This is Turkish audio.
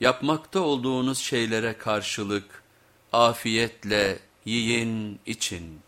Yapmakta olduğunuz şeylere karşılık afiyetle yiyin için.